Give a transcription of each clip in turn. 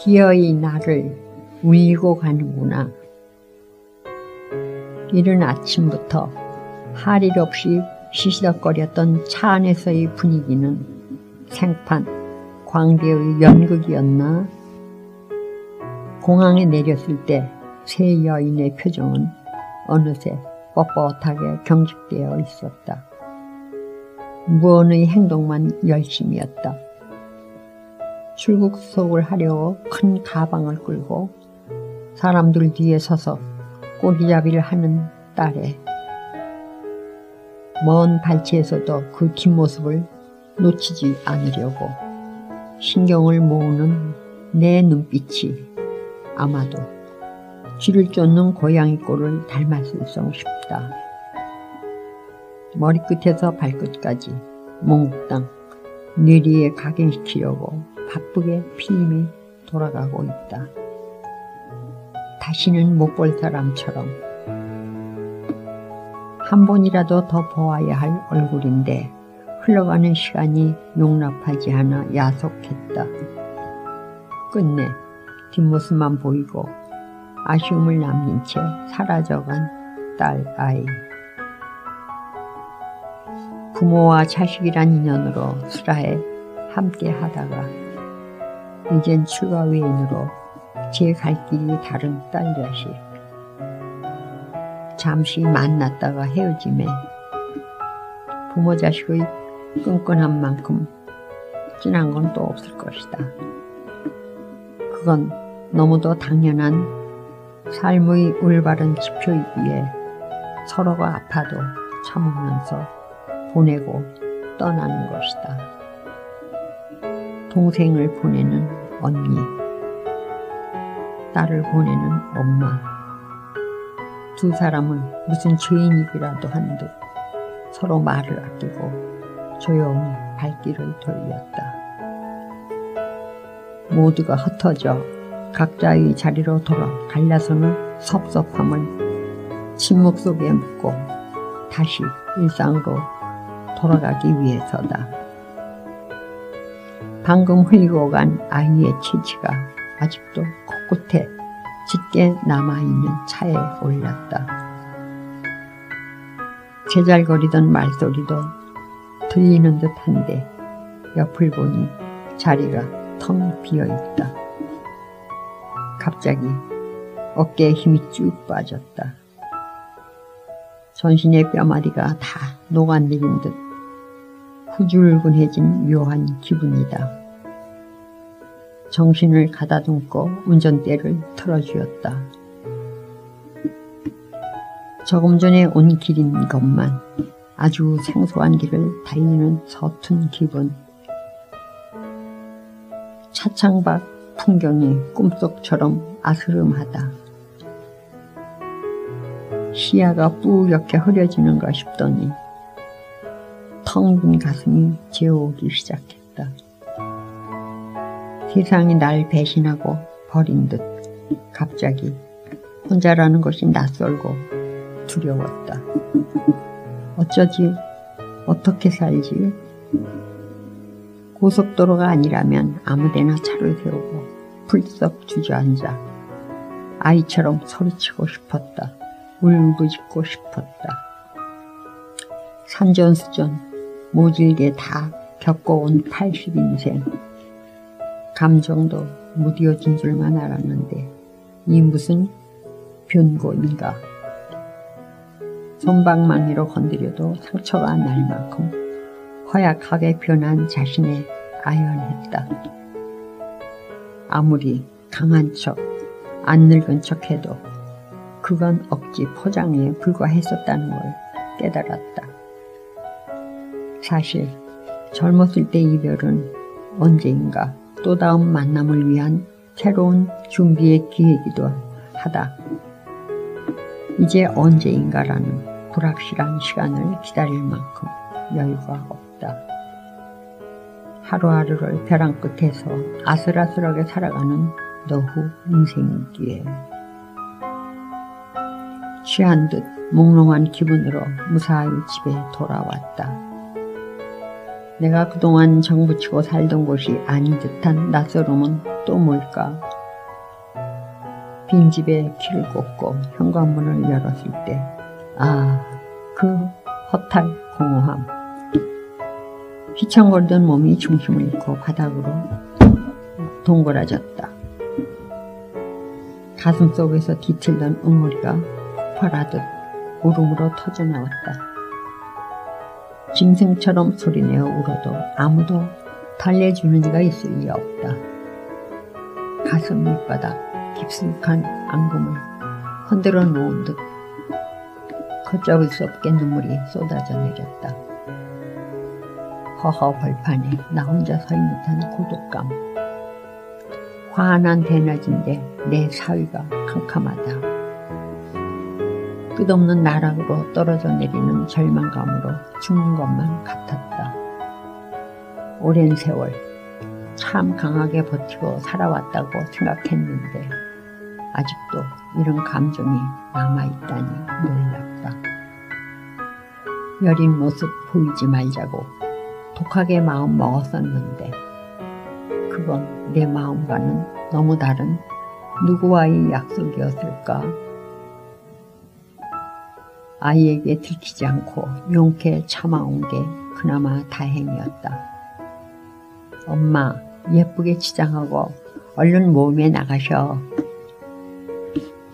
기어이 나를 울리고 가는구나. 이른 아침부터 할 일 없이 시시덕거렸던 차 안에서의 분위기는 생판 광대의 연극이었나? 공항에 내렸을 때 세 여인의 표정은 어느새 뻣뻣하게 경직되어 있었다. 무언의 행동만 열심이었다. 출국속을 하려고 큰 가방을 끌고 사람들 뒤에 서서 꼬리잡이를 하는 딸에 먼 발치에서도 그 뒷모습을 놓치지 않으려고 신경을 모으는 내 눈빛이 아마도 쥐를 쫓는 고양이 꼴을 닮았을성 싶다. 머리끝에서 발끝까지 몽땅 뇌리에 각인시키려고 바쁘게 필름이 돌아가고 있다. 다시는 못 볼 사람처럼 한 번이라도 더 보아야 할 얼굴인데 흘러가는 시간이 용납하지 않아 야속했다. 끝내 뒷모습만 보이고 아쉬움을 남긴 채 사라져간 딸 아이. 부모와 자식이란 인연으로 수라에 함께 하다가 이젠 추가 외인으로 제 갈 길이 다른 딸 자식. 잠시 만났다가 헤어짐에 부모 자식의 끈끈한 만큼 진한 건 또 없을 것이다. 그건 너무도 당연한 삶의 올바른 지표이기에 서로가 아파도 참으면서 보내고 떠나는 것이다. 동생을 보내는 언니, 딸을 보내는 엄마. 두 사람은 무슨 죄인이기라도 한 듯 서로 말을 아끼고 조용히 발길을 돌렸다. 모두가 흩어져 각자의 자리로 돌아 갈라서는 섭섭함을 침묵 속에 묻고 다시 일상으로 돌아가기 위해서다. 방금 흘리고 간 아이의 치치가 아직도 코끝에 짙게 남아있는 차에 올랐다. 제잘거리던 말소리도 들리는 듯한데 옆을 보니 자리가 텅 비어있다. 갑자기 어깨에 힘이 쭉 빠졌다. 전신의 뼈마디가 다 녹아내린 듯 후줄근해진 묘한 기분이다. 정신을 가다듬고 운전대를 틀어주었다. 조금 전에 온 길인 것만 아주 생소한 길을 달리는 서툰 기분. 차창 밖 풍경이 꿈속처럼 아스름하다. 시야가 뿌옇게 흐려지는가 싶더니 텅 빈 가슴이 재어오기 시작했다. 세상이 날 배신하고 버린 듯 갑자기 혼자라는 것이 낯설고 두려웠다. 어쩌지 어떻게 살지? 고속도로가 아니라면 아무데나 차를 세우고 풀썩 주저앉아 아이처럼 소리치고 싶었다. 울부짖고 싶었다. 산전수전 모질게 다 겪어온 80인생 감정도 무뎌진 줄만 알았는데 이 무슨 변고인가 손방망이로 건드려도 상처가 날 만큼 허약하게 변한 자신에 아연했다. 아무리 강한 척 안 늙은 척 해도 그건 억지 포장에 불과했었다는 걸 깨달았다. 사실 젊었을 때 이별은 언제인가 또 다음 만남을 위한 새로운 준비의 기회이기도 하다. 이제 언제인가라는 불확실한 시간을 기다릴 만큼 여유가 없다. 하루하루를 벼랑 끝에서 아슬아슬하게 살아가는 노후 인생이기에 취한 듯 몽롱한 기분으로 무사히 집에 돌아왔다. 내가 그동안 정부치고 살던 곳이 아닌 듯한 낯설음은 또 뭘까? 빈집에 키를 꽂고 현관문을 열었을 때, 아, 그 허탈 공허함. 휘청거리던 몸이 중심을 잃고 바닥으로 동그라졌다. 가슴 속에서 뒤틀던 응어리가 폭발하듯 울음으로 터져나왔다. 짐승처럼 소리내어 울어도 아무도 달래주는 이가 있을 리 없다. 가슴 밑바닥 깊숙한 앙금을 흔들어 놓은 듯 걷잡을 수 없게 눈물이 쏟아져 내렸다. 허허 벌판에 나 혼자 서 있는 듯한 고독감. 환한 대낮인데 내 사위가 캄캄하다. 끝없는 나락으로 떨어져 내리는 절망감으로 죽는 것만 같았다. 오랜 세월 참 강하게 버티고 살아왔다고 생각했는데 아직도 이런 감정이 남아있다니 놀랍다. 여린 모습 보이지 말자고 독하게 마음 먹었었는데 그건 내 마음과는 너무 다른 누구와의 약속이었을까? 아이에게 들키지 않고 용케 참아온 게 그나마 다행이었다. 엄마, 예쁘게 치장하고 얼른 몸에 나가셔.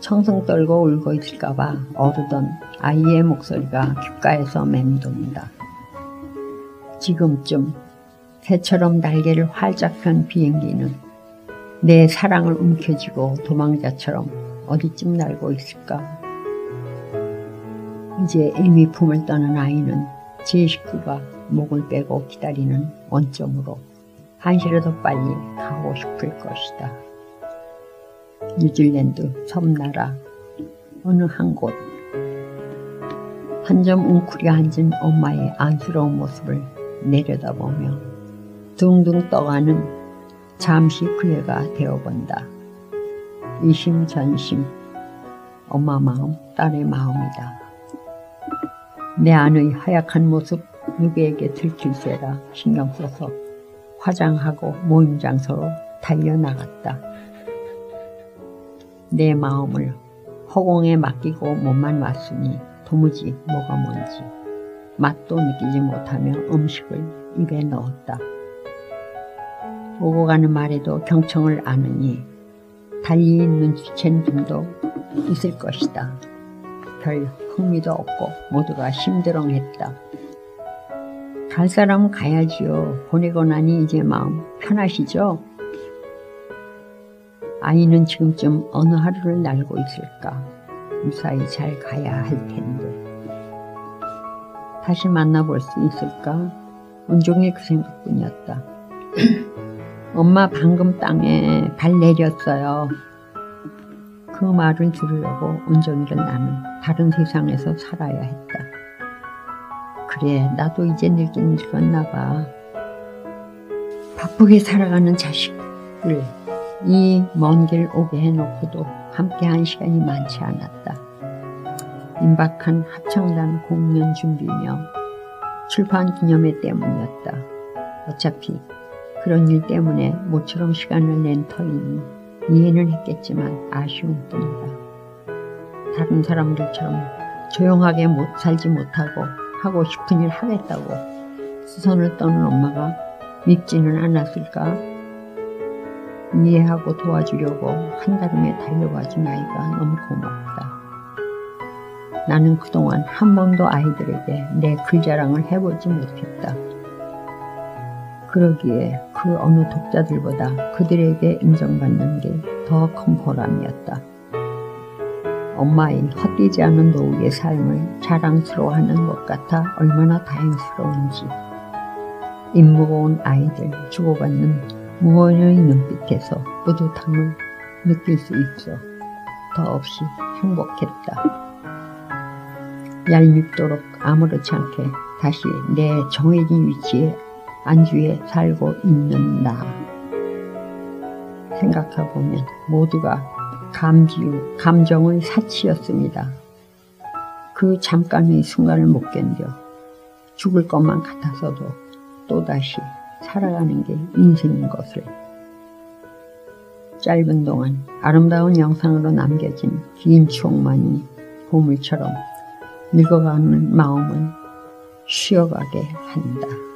청승 떨고 울고 있을까봐 어르던 아이의 목소리가 귓가에서 맴돈다. 지금쯤 새처럼 날개를 활짝 편 비행기는 내 사랑을 움켜쥐고 도망자처럼 어디쯤 날고 있을까? 이제 이미 품을 떠는 아이는 제 식구가 목을 빼고 기다리는 원점으로 한시라도 빨리 가고 싶을 것이다. 뉴질랜드 섬나라 어느 한 곳. 한 점 웅크려 앉은 엄마의 안쓰러운 모습을 내려다보며 둥둥 떠가는 잠시 그 애가 되어본다. 이심전심 엄마 마음 딸의 마음이다. 내 안의 하약한 모습 누구에게 들킬세라 신경 써서 화장하고 모임 장소로 달려나갔다. 내 마음을 허공에 맡기고 몸만 왔으니 도무지 뭐가 뭔지 맛도 느끼지 못하며 음식을 입에 넣었다. 오고 가는 말에도 경청을 아느니 달리 눈치챈 분도 있을 것이다. 별 흥미도 없고 모두가 심드렁했다. 갈 사람 가야지요. 보내고 나니 이제 마음 편하시죠? 아이는 지금쯤 어느 하루를 날고 있을까? 무사히 잘 가야 할 텐데. 다시 만나볼 수 있을까? 온종일 그 생각뿐이었다. 엄마 방금 땅에 발 내렸어요. 그 말을 들으려고 온종일은 나는 다른 세상에서 살아야 했다. 그래, 나도 이제 늙긴 늙었나 봐. 바쁘게 살아가는 자식을 이 먼 길 오게 해놓고도 함께한 시간이 많지 않았다. 임박한 합창단 공연 준비며 출판 기념회 때문이었다. 어차피 그런 일 때문에 모처럼 시간을 낸 터이니 이해는 했겠지만 아쉬운 뿐이다. 다른 사람들처럼 조용하게 못 살지 못하고 하고 싶은 일 하겠다고 수선을 떠는 엄마가 밉지는 않았을까? 이해하고 도와주려고 한달음에 달려와준 아이가 너무 고맙다. 나는 그동안 한 번도 아이들에게 내 글자랑을 해보지 못했다. 그러기에 그 어느 독자들보다 그들에게 인정받는 게 더 큰 보람이었다. 엄마인 헛되지 않은 노후의 삶을 자랑스러워하는 것 같아 얼마나 다행스러운지 입무고운 아이들 주고받는 무언의 눈빛에서 뿌듯함을 느낄 수 있어 더없이 행복했다. 얄밉도록 아무렇지 않게 다시 내 정해진 위치에 안주해 살고 있는 나. 생각해보면 모두가 감지우, 감정의 사치였습니다. 그 잠깐의 순간을 못 견뎌 죽을 것만 같아서도 또다시 살아가는 게 인생인 것을 짧은 동안 아름다운 영상으로 남겨진 긴 추억만이 보물처럼 늙어가는 마음을 쉬어가게 한다.